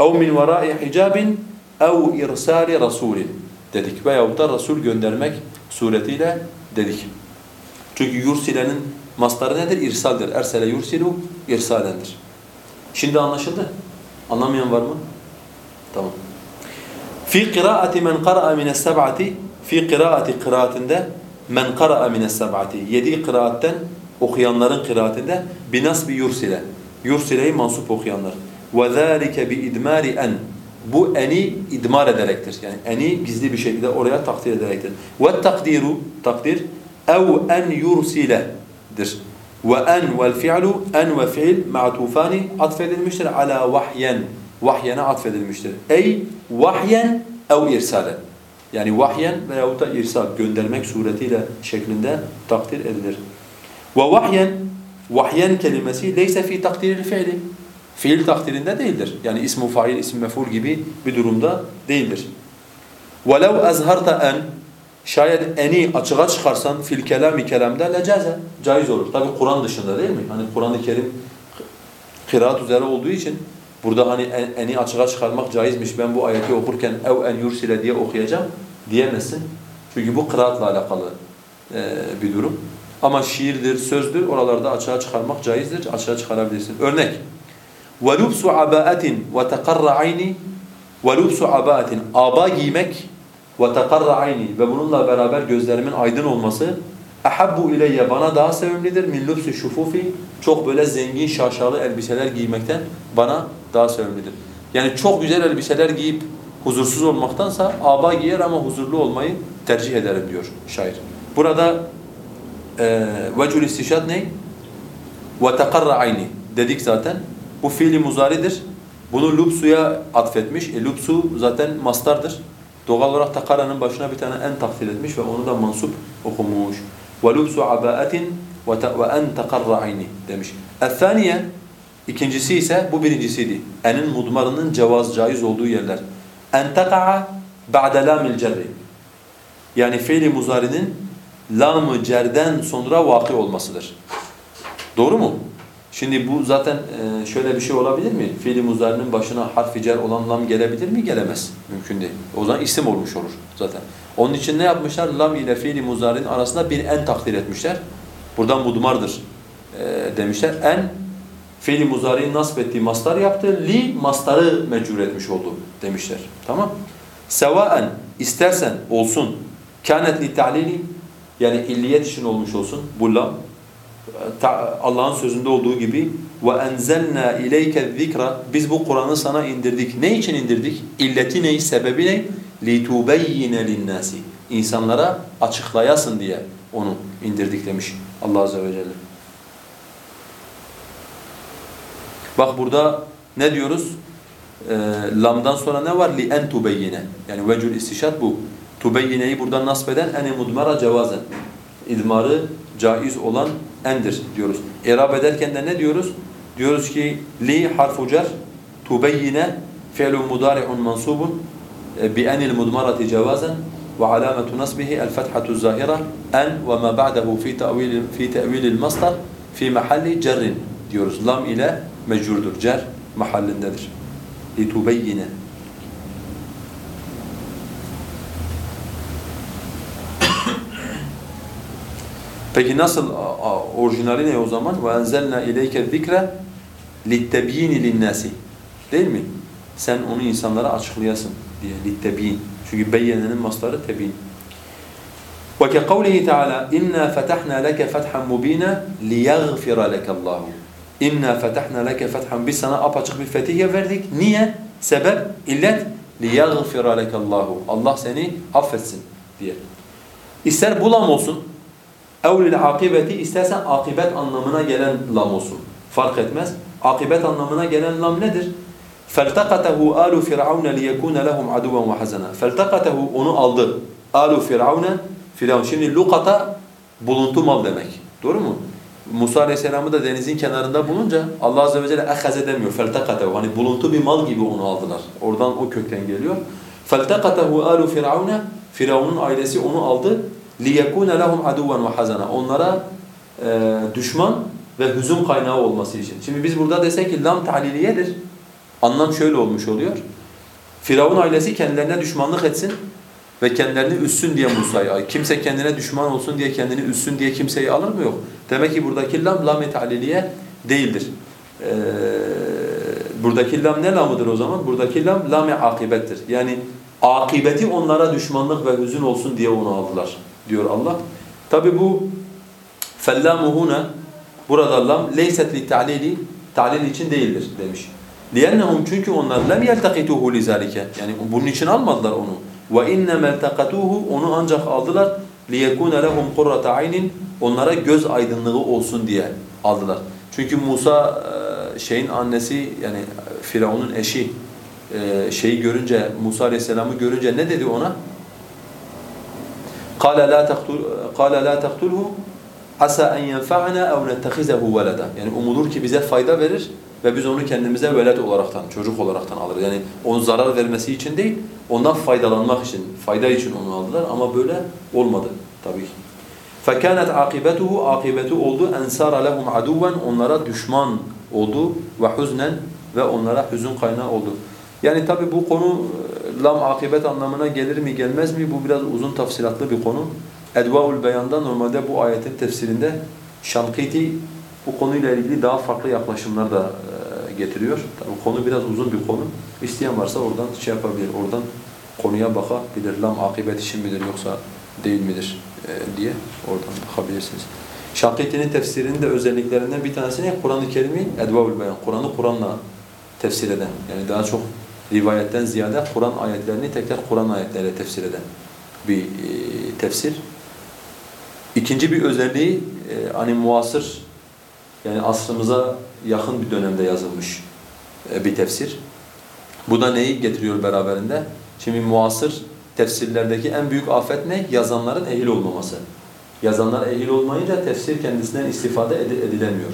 [SPEAKER 1] ev min vera'i hicabin ev irsali rasulin dedik. Veyahut da Resul göndermek suretiyle dedik. Çünkü yursilenin mastarı nedir? İrsaldir. Ersele yursilu irsalendir. Şimdi anlaşıldı. Anlamayan var mı? Tamam. Fi kıraati men qara'a min es-seb'ati fi kıraati kıraatinde men qara'a min es-seb'ati yedi kıraatten okuyanların kıraatinde binasbi yursile yursileyi mansup okuyanlar ve zâlike bi idmari en bu eni idmar ederektir. Yani eni gizli bir şekilde oraya takdir ederektir. Ve takdiru takdir ev en yursile'dir. Ve en vel fi'lu en ve fi'il ma'tufani atfedilmiştir ala vahyen vahyene atfedilmiştir. Ey vahyen ev irsalen. Yani vahyen veyahut da irsal göndermek suretiyle şeklinde takdir edilir. Ve vahyen vahyen kelimesi leyse fi takdiril fiili. Fiil takdirinde değildir. Yani ismu fail, isim mef'ul gibi bir durumda değildir. وَلَوْ اَزْهَرْتَ en Şayet eni açığa çıkarsan fil kelami kelamda lecaze. Caiz olur. Tabi Kur'an dışında değil mi? Hani Kur'an-ı Kerim kıraat üzere olduğu için burada hani en- eni açığa çıkarmak caizmiş. Ben bu ayeti okurken ev en yursile diye okuyacağım diyemezsin. Çünkü bu kıraatla alakalı e, bir durum. Ama şiirdir, sözdür oralarda açığa çıkarmak caizdir. Açığa çıkarabilirsin. Örnek. وَلُبْسُ عَبَاءَةٍ وَتَقَرَّ عَيْنِ وَلُبْسُ عَبَاءَةٍ Aba giymek وَتَقَرَّ عَيْنِ Ve bununla beraber gözlerimin aydın olması اَحَبُّ ileyye bana daha sevimlidir min lübsü şufufi çok böyle zengin şaşalı elbiseler giymekten bana daha sevimlidir. Yani çok güzel elbiseler giyip huzursuz olmaktansa aba giyer ama huzurlu olmayı tercih ederim diyor şair. Burada e, vecül istişad ne? وَتَقَرَّ عَيْنِ dedik zaten. Bu fiili muzaridir. Bunu lubsuya atfetmiş. E, lubsu zaten mastardır. Doğal olarak takara'nın başına bir tane en takdir etmiş ve onu da mansup okumuş. وَلُبْسُ عَبَاءَةٍ وَاَنْ تَقَرَّ عَيْنِ demiş. اَثَّانِيَ ikincisi ise bu birincisiydi. Enin mudmarının cevaz caiz olduğu yerler. اَنْ تَقَعَ بَعْدَ لَامِ الْجَرِّ Yani fiili muzarinin lam-ı cerden sonra vakı olmasıdır. Doğru mu? Şimdi bu zaten e, şöyle bir şey olabilir mi? Fiili muzarinin başına harf-i cer olan lam gelebilir mi? Gelemez. Mümkün değil. O zaman isim olmuş olur zaten. Onun için ne yapmışlar? Lam ile fiili muzarinin arasında bir en takdir etmişler. Buradan mudmardır e, demişler. En fiili muzari'nin nasip ettiği mastar yaptı. Li mastarı mecbur etmiş oldu demişler. Tamam? Sevaen istersen olsun. Kânet li ta'lili yani illiyet için olmuş olsun bu lam. Ta- Allah'ın sözünde olduğu gibi enzelna ileyke zikra biz bu Kur'an'ı sana indirdik. Ne için indirdik? İlleti ne? Sebebi ne? Litubeyyine linnâsi. İnsanlara açıklayasın diye onu indirdik demiş Allah azze ve celle. Bak burada ne diyoruz? Ee, lamdan sonra ne var? En tubeyyine. Yani vecül istişat bu. Tubeyyineyi buradan nasbeden ene mudmara cevazen. İdmarı caiz olan endir diyoruz. İrab ederken de ne diyoruz? Diyoruz ki li harfu cer tubeyyine fi'lun mudari'un mansubun bi enil mudmarati cevazen ve alametu nasbihi el fethatu zahira en ve ma ba'dahu fi ta'vil fi ta'vilil masdar fi mahalli cerrin diyoruz. Lam ile mecurdur. Cer mahallindedir. Li tubeyyine. Peki nasıl a- a- orijinali ne o zaman? وَاَنْزَلْنَا اِلَيْكَ الذِّكْرَ لِلْتَبْيِينِ لِلنَّاسِ Değil mi? Sen onu insanlara açıklayasın diye. لِلْتَبْيِينِ Çünkü beyyenenin masları tebyin. وَكَقَوْلِهِ تَعَالَى اِنَّا فَتَحْنَا لَكَ فَتْحًا مُب۪ينًا لِيَغْفِرَ لَكَ اللّٰهُ اِنَّا فَتَحْنَا لَكَ فَتْحًا Biz sana apaçık bir fetih verdik. Niye? Sebep, illet لِيَغْفِرَ لَكَ اللّٰهُ Allah seni affetsin diye. İster bu lam olsun, Evlil akibeti istersen akibet anlamına gelen lam olsun. Fark etmez. Akibet anlamına gelen lam nedir? فَالْتَقَتَهُ آلُ فِرْعَوْنَ لِيَكُونَ لَهُمْ عَدُوًا وَحَزَنًا فَالْتَقَتَهُ onu aldı. آلُ فِرْعَوْنَ Firavun. Şimdi lukata buluntu mal demek. Doğru mu? Musa Aleyhisselam'ı da denizin kenarında bulunca Allah Azze ve Celle اَخَزَ demiyor. فَالْتَقَتَهُ Hani buluntu bir mal gibi onu aldılar. Oradan o kökten geliyor. فَالْتَقَتَهُ آلُ فِرْعَوْنَ Firavun'un ailesi onu aldı. لِيَكُونَ لَهُمْ عَدُوًا وَحَزَنًا Onlara e, düşman ve hüzün kaynağı olması için. Şimdi biz burada desek ki lam ta'liliyedir. Anlam şöyle olmuş oluyor. Firavun ailesi kendilerine düşmanlık etsin ve kendilerini üssün diye Musa'yı ay. Kimse kendine düşman olsun diye kendini üssün diye kimseyi alır mı? Yok. Demek ki buradaki lam lam-i ta'liliye değildir. Ee, buradaki lam ne lamıdır o zaman? Buradaki lam lam-i akibettir. Yani akibeti onlara düşmanlık ve hüzün olsun diye onu aldılar diyor Allah. Tabi bu fellamu huna burada lam leyset li ta'lili ta'lil için değildir demiş. لِيَنَّهُمْ çünkü onlar lem yeltakituhu lizalike yani bunun için almadılar onu. Ve inne meltakatuhu onu ancak aldılar liyekuna lehum qurrata aynin onlara göz aydınlığı olsun diye aldılar. Çünkü Musa e, şeyin annesi yani Firavun'un eşi e, şeyi görünce Musa Aleyhisselam'ı görünce ne dedi ona? قال لا تقتل قال لا تقتله asa en yenfa'ana ev nettehizehu veleda. Yani umulur ki bize fayda verir ve biz onu kendimize velet olaraktan, çocuk olaraktan alırız. Yani onun zarar vermesi için değil, ondan faydalanmak için, fayda için onu aldılar ama böyle olmadı tabii ki. فَكَانَتْ عَاقِبَتُهُ Akibeti oldu اَنْسَارَ لَهُمْ عَدُوًا Onlara düşman oldu ve huznen ve onlara hüzün kaynağı oldu. Yani tabii bu konu e, lam akibet anlamına gelir mi gelmez mi bu biraz uzun tafsilatlı bir konu. Edvaul Beyan'da normalde bu ayetin tefsirinde Şankiti bu konuyla ilgili daha farklı yaklaşımlar da e, getiriyor. Tabii konu biraz uzun bir konu. İsteyen varsa oradan şey yapabilir, oradan konuya bakabilir. Lam akibet için midir yoksa değil midir e, diye oradan bakabilirsiniz. Şankiti'nin tefsirinin de özelliklerinden bir tanesi ne? Kur'an-ı Kerim'i Edvaul Beyan, Kur'an'ı Kur'an'la tefsir eden. Yani daha çok rivayetten ziyade Kur'an ayetlerini tekrar Kur'an ayetleriyle tefsir eden bir e, tefsir. İkinci bir özelliği e, hani muasır yani asrımıza yakın bir dönemde yazılmış e, bir tefsir. Bu da neyi getiriyor beraberinde? Şimdi muasır tefsirlerdeki en büyük afet ne? Yazanların ehil olmaması. Yazanlar ehil olmayınca tefsir kendisinden istifade edilemiyor.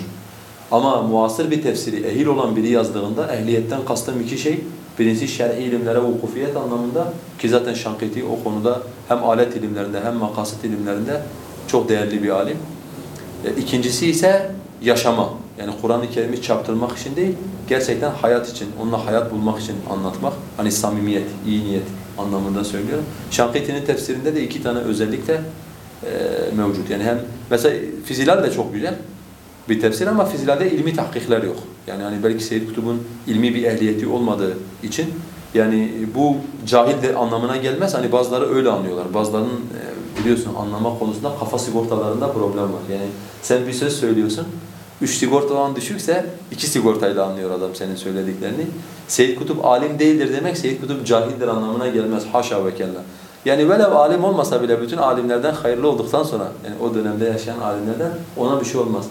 [SPEAKER 1] Ama muasır bir tefsiri ehil olan biri yazdığında ehliyetten kastım iki şey. Birincisi şer'i ilimlere vukufiyet anlamında ki zaten Şankiti o konuda hem alet ilimlerinde hem makasit ilimlerinde çok değerli bir alim. E, ikincisi ise yaşama. Yani Kur'an-ı Kerim'i çarptırmak için değil, gerçekten hayat için, onunla hayat bulmak için anlatmak. Hani samimiyet, iyi niyet anlamında söylüyorum. Şankiti'nin tefsirinde de iki tane özellik de e, mevcut. Yani hem mesela Fizilal de çok güzel bir tefsir ama Fizilal'de ilmi tahkikler yok. Yani hani belki Seyyid Kutub'un ilmi bir ehliyeti olmadığı için yani bu cahil de anlamına gelmez. Hani bazıları öyle anlıyorlar. Bazılarının e, biliyorsun anlama konusunda kafa sigortalarında problem var. Yani sen bir söz söylüyorsun. Üç sigortadan düşükse iki sigortayla anlıyor adam senin söylediklerini. Seyyid Kutup alim değildir demek Seyyid Kutup cahildir anlamına gelmez. Haşa ve kella. Yani velev alim olmasa bile bütün alimlerden hayırlı olduktan sonra yani o dönemde yaşayan alimlerden ona bir şey olmaz.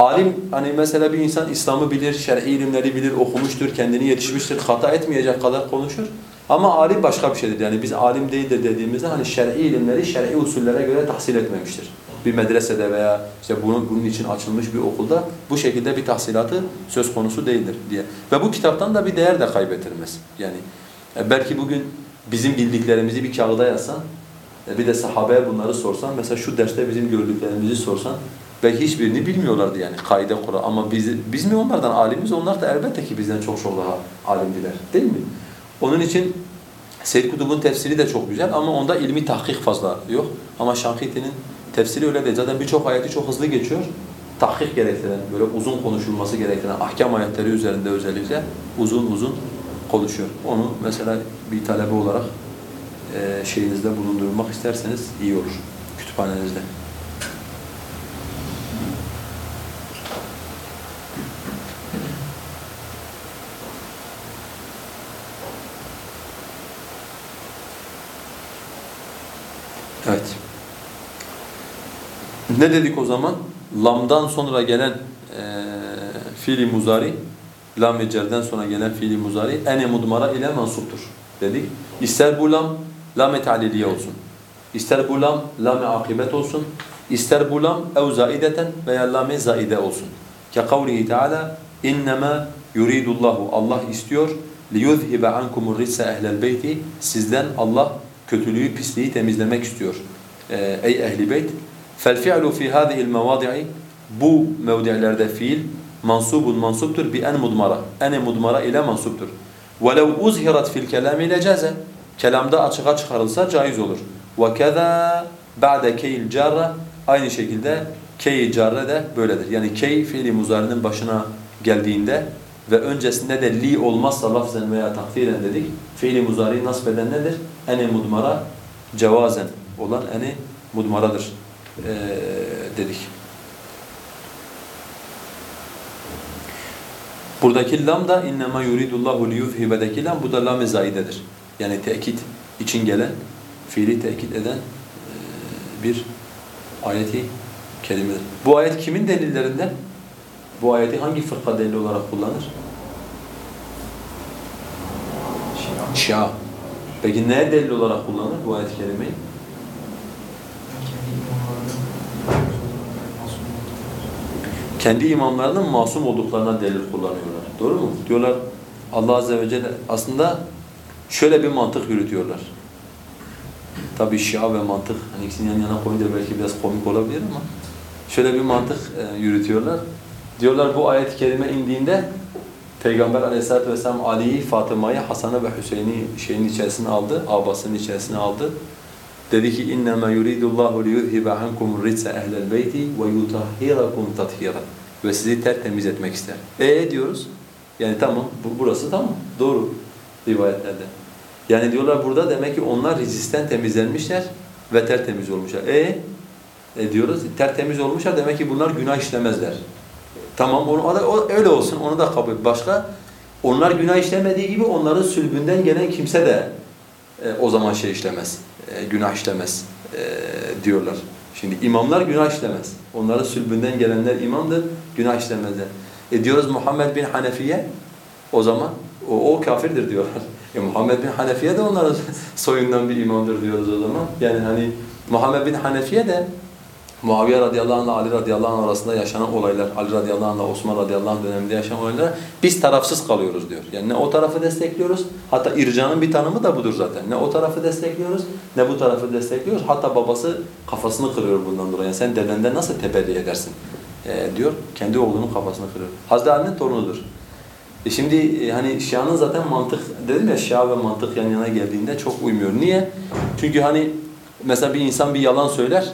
[SPEAKER 1] Alim hani mesela bir insan İslam'ı bilir, şer'i ilimleri bilir, okumuştur, kendini yetişmiştir, hata etmeyecek kadar konuşur. Ama alim başka bir şeydir. Yani biz alim değildir dediğimizde hani şer'i ilimleri şer'i usullere göre tahsil etmemiştir. Bir medresede veya işte bunun, bunun için açılmış bir okulda bu şekilde bir tahsilatı söz konusu değildir diye. Ve bu kitaptan da bir değer de kaybettirmez. Yani e, belki bugün bizim bildiklerimizi bir kağıda yazsan, e, bir de sahabeye bunları sorsan, mesela şu derste bizim gördüklerimizi sorsan, Belki hiçbirini bilmiyorlardı yani kaide kural ama biz, biz mi onlardan alimiz? Onlar da elbette ki bizden çok çok daha alimdiler değil mi? Onun için Seyyid Kutub'un tefsiri de çok güzel ama onda ilmi tahkik fazla yok. Ama Şankiti'nin tefsiri öyle değil. Zaten birçok ayeti çok hızlı geçiyor. Tahkik gerektiren, böyle uzun konuşulması gerektiren ahkam ayetleri üzerinde özellikle uzun uzun konuşuyor. Onu mesela bir talebe olarak e, şeyinizde bulundurmak isterseniz iyi olur kütüphanenizde. Evet. Ne dedik o zaman? Lam'dan sonra gelen e, fiili muzari, lam ve cerden sonra gelen fiili muzari ene mudmara ile mansuptur dedik. İster bu lam lam-ı ta'liliye olsun. İster bu lam lam-ı akibet olsun. İster bu lam ev zaideten veya lam-ı zaide olsun. Ke kavlihi teala innema yuridullahu Allah istiyor liyuzhibe ankumur risse ehlel beyti sizden Allah kötülüğü, pisliği temizlemek istiyor. Ey ehli beyt. فَالْفِعْلُ فِي هَذِهِ الْمَوَاضِعِ Bu mevdi'lerde fiil mansubun mansuptur bi en mudmara. Ene mudmara ile mansuptur. وَلَوْ اُزْهِرَتْ فِي الْكَلَامِ لَجَازَ Kelamda açığa çıkarılsa caiz olur. وَكَذَا بَعْدَ كَيْ الْجَارَّ Aynı şekilde key carre de böyledir. Yani key fiili muzarinin başına geldiğinde ve öncesinde de li olmazsa lafzen veya takdiren dedik. Fiili muzari nasb eden nedir? Ene mudmara cevazen olan ene mudmaradır ee, dedik. Buradaki lam da innema yuridullahu liyuzhibedeki lam bu da lam-ı zaidedir. Yani tekit için gelen, fiili tekit eden e, bir ayeti kelimedir. Bu ayet kimin delillerinden? Bu ayeti hangi fırka delil olarak kullanır? Şia. Peki neye delil olarak kullanır bu ayet-i kerimeyi? Kendi imamlarının masum olduklarına delil kullanıyorlar. Doğru mu? Diyorlar Allah Azze ve Celle aslında şöyle bir mantık yürütüyorlar. Tabi Şia ve mantık hani ikisini yan yana koyunca belki biraz komik olabilir ama şöyle bir mantık e, yürütüyorlar. Diyorlar bu ayet-i kerime indiğinde Peygamber Aleyhisselatü vesselam Ali'yi, Fatıma'yı, Hasan'ı ve Hüseyin'i şeyin içerisine aldı, abasının içerisine aldı. Dedi ki innema yuridullahu liyuzhiba ankum ritsa ehlel beyti ve yutahhirakum tathira. Ve sizi tertemiz etmek ister. E diyoruz. Yani tamam bu, burası tamam. Doğru rivayetlerde. Yani diyorlar burada demek ki onlar rizisten temizlenmişler ve tertemiz olmuşlar. E, e diyoruz tertemiz olmuşlar demek ki bunlar günah işlemezler. Tamam onu o, öyle olsun onu da kabul. Başka onlar günah işlemediği gibi onların sülbünden gelen kimse de e, o zaman şey işlemez. E, günah işlemez e, diyorlar. Şimdi imamlar günah işlemez. Onların sülbünden gelenler imamdır, günah işlemezler. E diyoruz Muhammed bin Hanefiye o zaman o, o kafirdir diyorlar. E Muhammed bin Hanefiye de onların soyundan bir imamdır diyoruz o zaman. Yani hani Muhammed bin Hanefiye de Muaviye radıyallahu anh Ali radıyallahu anh arasında yaşanan olaylar, Ali radıyallahu anh Osman radıyallahu anh döneminde yaşanan olaylar biz tarafsız kalıyoruz diyor. Yani ne o tarafı destekliyoruz, hatta ircanın bir tanımı da budur zaten. Ne o tarafı destekliyoruz, ne bu tarafı destekliyoruz. Hatta babası kafasını kırıyor bundan dolayı. Yani sen dedenden nasıl teberri edersin ee, diyor. Kendi oğlunun kafasını kırıyor. Hazreti Ali'nin torunudur. E şimdi e, hani Şia'nın zaten mantık, dedim ya Şia ve mantık yan yana geldiğinde çok uymuyor. Niye? Çünkü hani mesela bir insan bir yalan söyler, e,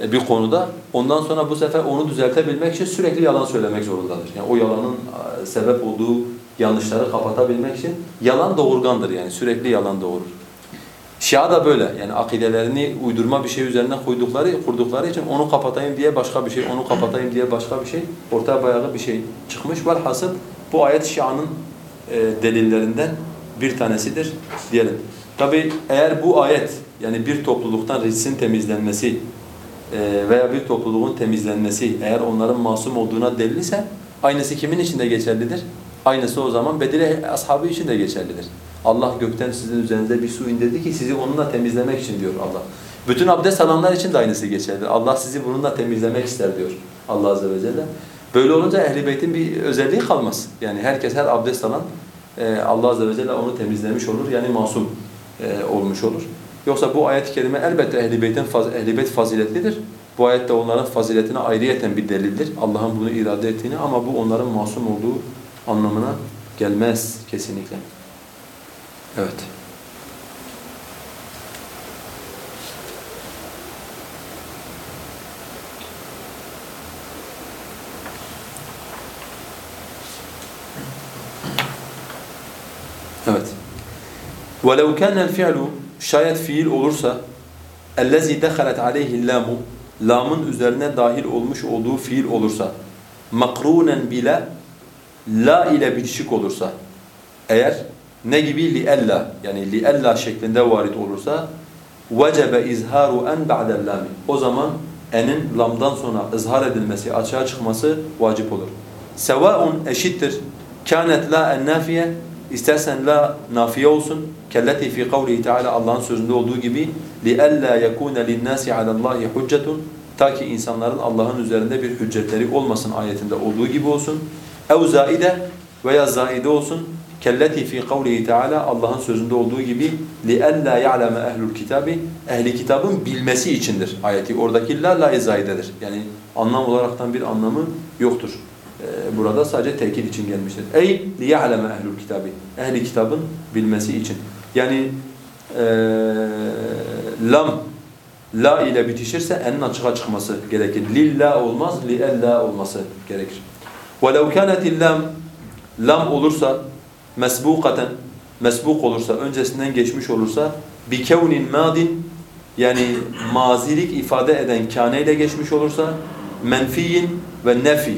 [SPEAKER 1] bir konuda. Ondan sonra bu sefer onu düzeltebilmek için sürekli yalan söylemek zorundadır. Yani o yalanın e, sebep olduğu yanlışları kapatabilmek için yalan doğurgandır yani sürekli yalan doğurur. Şia da böyle yani akidelerini uydurma bir şey üzerine koydukları, kurdukları için onu kapatayım diye başka bir şey, onu kapatayım diye başka bir şey, ortaya bayağı bir şey çıkmış. Velhasıl bu ayet Şia'nın e, delillerinden bir tanesidir diyelim. Tabi eğer bu ayet yani bir topluluktan risin temizlenmesi e, veya bir topluluğun temizlenmesi eğer onların masum olduğuna delil ise aynısı kimin için de geçerlidir? Aynısı o zaman Bedir ashabı için de geçerlidir. Allah gökten sizin üzerinize bir su indirdi ki sizi onunla temizlemek için diyor Allah. Bütün abdest alanlar için de aynısı geçerlidir. Allah sizi bununla temizlemek ister diyor Allah Azze ve Celle. Böyle olunca Ehl-i Beyt'in bir özelliği kalmaz. Yani herkes her abdest alan e, Allah Azze ve Celle onu temizlemiş olur. Yani masum e, olmuş olur. Yoksa bu ayet-i kerime elbette Ehl-i Beyt'in faz Ehl Beyt faziletlidir. Bu ayette onların faziletine ayrıyeten bir delildir. Allah'ın bunu irade ettiğini ama bu onların masum olduğu anlamına gelmez kesinlikle. Evet. وَلَوْ كَانَ الْفِعْلُ Şayet fiil olursa اَلَّذِي دَخَلَتْ عَلَيْهِ اللَّامُ Lamın üzerine dahil olmuş olduğu fiil olursa makrunen bile la ile bitişik olursa eğer ne gibi li ella yani li ella şeklinde varit olursa vecebe izharu en ba'del lami o zaman enin lamdan sonra izhar edilmesi açığa çıkması vacip olur. Sevaun eşittir kânet la en nafiye İstersen la nafiye olsun. Kelleti fi kavlihi Teala Allah'ın sözünde olduğu gibi لِأَلَّا يَكُونَ لِلنَّاسِ عَلَى اللّٰهِ حُجَّةٌ Ta ki insanların Allah'ın üzerinde bir hüccetleri olmasın ayetinde olduğu gibi olsun. اَوْ zaide veya zaide olsun. Kelleti fi kavlihi Teala Allah'ın sözünde olduğu gibi لِأَلَّا يَعْلَمَ اَهْلُ الْكِتَابِ Ehli kitabın bilmesi içindir ayeti. Oradaki la la zaidedir. Yani anlam olaraktan bir anlamı yoktur. Ee, burada sadece tekit için gelmiştir. Ey liya'leme ehlul kitabi. Ehli kitabın bilmesi için. Yani e, lam la ile bitişirse enin açığa çıkması gerekir. Lilla olmaz, li ella olması gerekir. وَلَوْ كَانَتِ اللَّامْ Lam olursa mesbukaten mesbuk olursa, öncesinden geçmiş olursa بِكَوْنٍ madin yani mazilik ifade eden kâne ile geçmiş olursa menfiyin ve nefi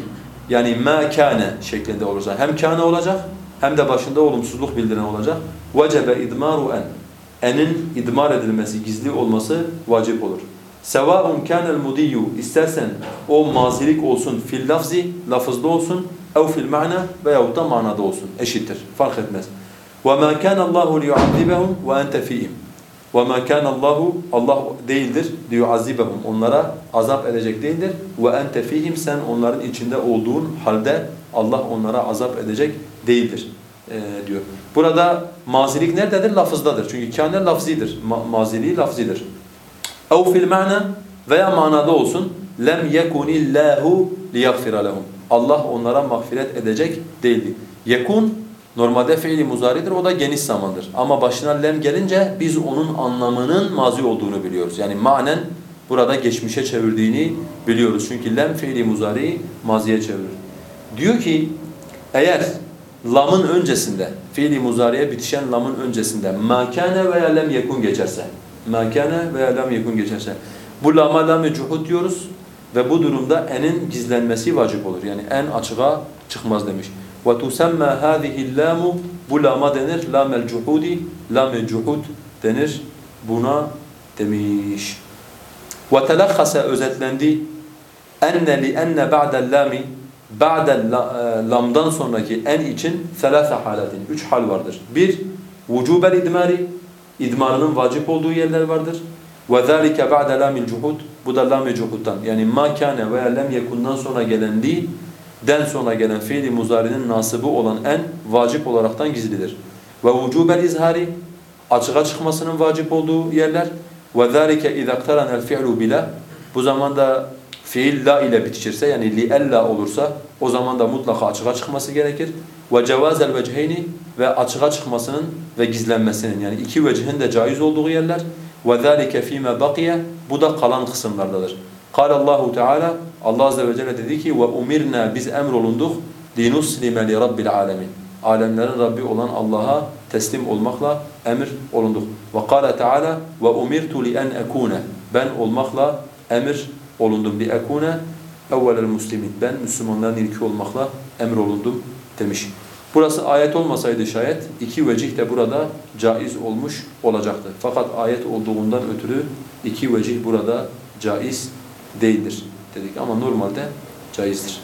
[SPEAKER 1] yani ma kana şeklinde olacak. Hem kana olacak hem de başında olumsuzluk bildiren olacak. Vecebe idmaru en. Enin idmar edilmesi, gizli olması vacip olur. Sevaun kana mudiyyu istersen o mazilik olsun fil lafzi lafızda olsun ev fil mana veya da manada olsun eşittir fark etmez. Ve ma kana Allahu liyu'azibahum ve ente fihim. وَمَا كَانَ اللّٰهُ Allah değildir diyor azibehum onlara azap edecek değildir. وَاَنْتَ فِيهِمْ sen onların içinde olduğun halde Allah onlara azap edecek değildir ee, diyor. Burada mazilik nerededir? Lafızdadır. Çünkü kâne lafzidir. Ma maziliği lafzidir. اَوْ fil ma'na veya manada olsun. lem yekunillahu liyaghfira lehum. Allah onlara mağfiret edecek değildi. Yekun normalde fiili muzaridir. O da geniş zamandır. Ama başına lem gelince biz onun anlamının mazi olduğunu biliyoruz. Yani manen burada geçmişe çevirdiğini biliyoruz. Çünkü lem fiili muzariyi maziye çevirir. Diyor ki eğer lamın öncesinde, fiili muzariye bitişen lamın öncesinde makane veya lem yekun geçerse, makane veya lem yekun geçerse bu lama lam-ı diyoruz ve bu durumda enin gizlenmesi vacip olur. Yani en açığa çıkmaz demiş. وَتُسَمَّى هَذِهِ اللَّامُ Bu lama denir, lam-el cuhudi, lam-ı cuhud denir. Buna demiş. وَتَلَخَّسَ özetlendi enne li'enne ba'del lami ba'del lamdan sonraki en için selâse halatin. Üç hal vardır. Bir, vücubel idmari, idmarının vacip olduğu yerler vardır. Ve zâlike ba'de lamil cuhud, bu da lam-ı cuhuddan. Yani ma kâne veya lem yekundan sonra gelen li, den sonra gelen fiili muzarinin nasıbı olan en vacip olaraktan gizlidir. Ve vücubel izhari, açığa çıkmasının vacip olduğu yerler. Ve zâlike izâ iktaranel fi'lu bila, bu zamanda fiil la ile bitişirse yani li ella olursa o zaman da mutlaka açığa çıkması gerekir. Ve cevazel vecheyni ve açığa çıkmasının ve gizlenmesinin yani iki vecihin de caiz olduğu yerler. Ve zalike fîme bakiye bu da kalan kısımlardadır. Kâle Allahu Teala Allah azze ve celle dedi ki ve umirna biz emrolunduk linuslime li rabbil alemin. Alemlerin Rabbi olan Allah'a teslim olmakla emir olunduk. Ve kâle Teala ve umirtu li en. Ben olmakla emir olundum. Li ekune evvelel. Ben Müslümanların ilki olmakla emrolundum demiş. Burası ayet olmasaydı şayet iki vecih de burada caiz olmuş olacaktı. Fakat ayet olduğundan ötürü iki vecih burada caiz değildir dedik ama normalde caizdir.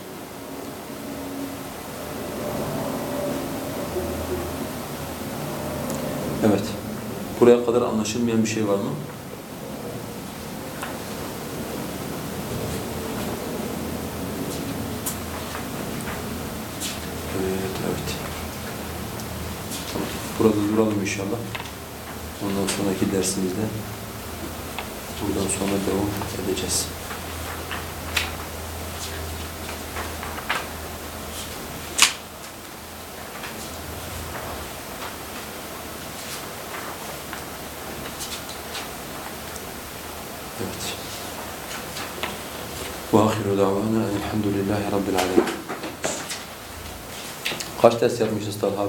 [SPEAKER 1] Evet. Buraya kadar anlaşılmayan bir şey var mı? Evet, evet. Tamam. Burada duralım inşallah. Ondan sonraki dersimizde buradan sonra devam edeceğiz. دعوانا الحمد لله رب العالمين. Kaç ders yapmışız Talha?